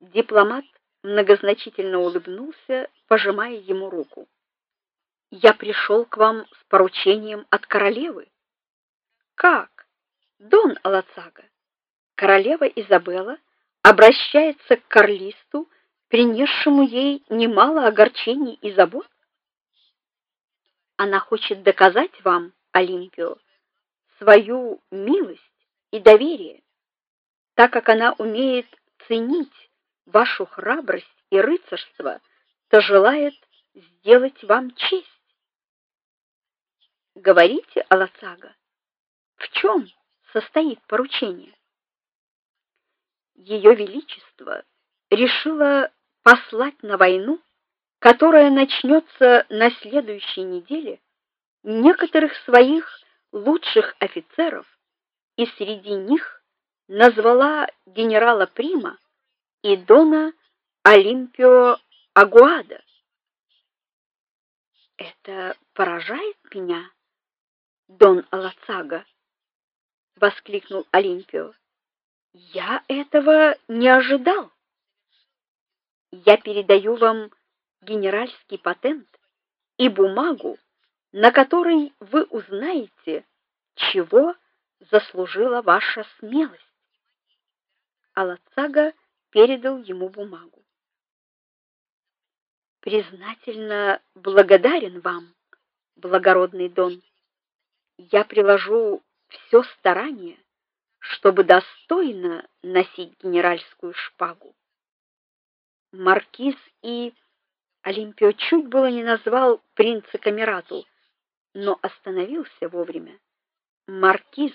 Дипломат многозначительно улыбнулся, пожимая ему руку. Я пришел к вам с поручением от королевы. Как? Дон Алацага. Королева Изабелла обращается к карлисту, принесшему ей немало огорчений и забот. Она хочет доказать вам, Олимпио, свою милость и доверие, так как она умеет ценить вашу храбрость и рыцарство, то желает сделать вам честь. Говорите, Алацага, в чем состоит поручение? Ее величество решило послать на войну, которая начнется на следующей неделе, некоторых своих лучших офицеров, и среди них назвала генерала Прима и дона Олимпио Агуада. Это поражает меня, Дон Алацага, воскликнул Олимпио. Я этого не ожидал. Я передаю вам генеральский патент и бумагу, на которой вы узнаете, чего заслужила ваша смелость. Алацага передал ему бумагу. Признательно благодарен вам, благородный Дон. Я приложу все старание, чтобы достойно носить генеральскую шпагу. Маркиз и Олимпио чуть было не назвал принца Камерату, но остановился вовремя. Маркиз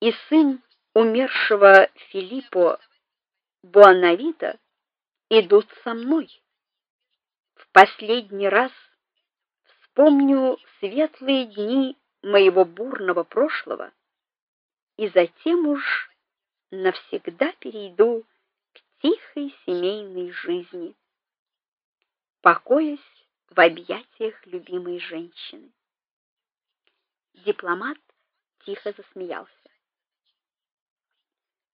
и сын умершего Филиппо Буанавита идут со мной. В последний раз вспомню светлые дни моего бурного прошлого и затем уж навсегда перейду к тихой семейной жизни, покоясь в объятиях любимой женщины. Дипломат тихо засмеялся.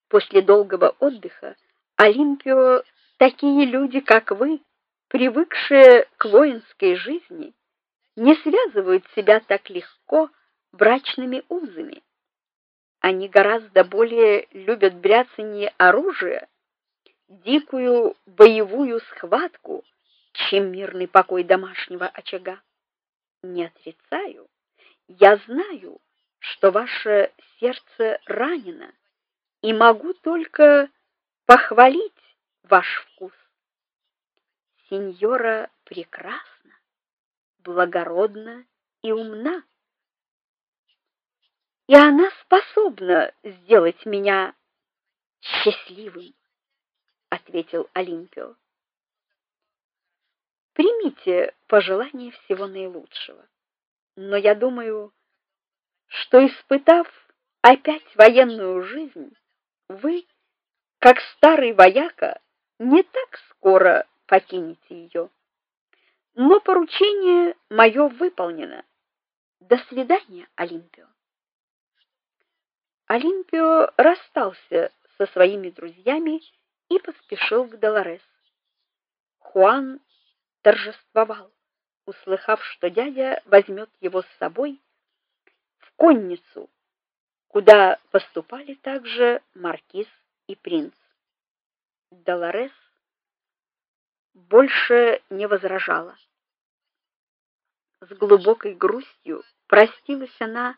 После долгого отдыха Олимпио такие люди, как вы, привыкшие к воинской жизни, не связывают себя так легко брачными узами. Они гораздо более любят бряцание оружия, дикую боевую схватку, чем мирный покой домашнего очага. Не отрицаю, я знаю, что ваше сердце ранено, и могу только похвалить ваш вкус. Сеньора прекрасна, благородна и умна. И она способна сделать меня счастливым, ответил Олимпио. Примите пожелание всего наилучшего. Но я думаю, что испытав опять военную жизнь, вы как старый вояка, не так скоро покинете ее. Но поручение мое выполнено. До свидания, Олимпио. Олимпио расстался со своими друзьями и поспешил к Долорес. Хуан торжествовал, услыхав, что дядя возьмет его с собой в конницу, куда поступали также маркиз и принц. Долорес больше не возражала. С глубокой грустью простилась она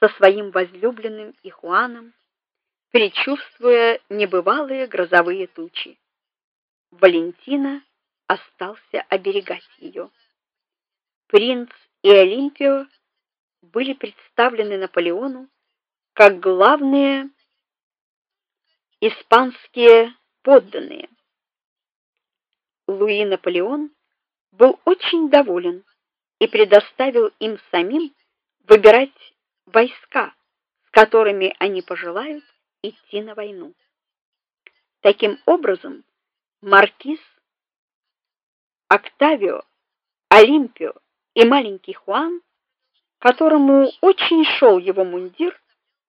со своим возлюбленным Ихуаном, предчувствуя небывалые грозовые тучи. Валентина остался оберегать ее. Принц и Олимпио были представлены Наполеону как главные испанские подданные. Луи Наполеон был очень доволен и предоставил им самим выбирать войска, с которыми они пожелают идти на войну. Таким образом, маркиз Октавио, Олимпио и маленький Хуан, которому очень шел его мундир,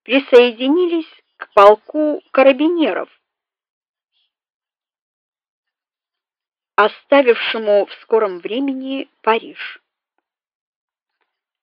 присоединились к полку карабинеров, оставившему в скором времени Париж.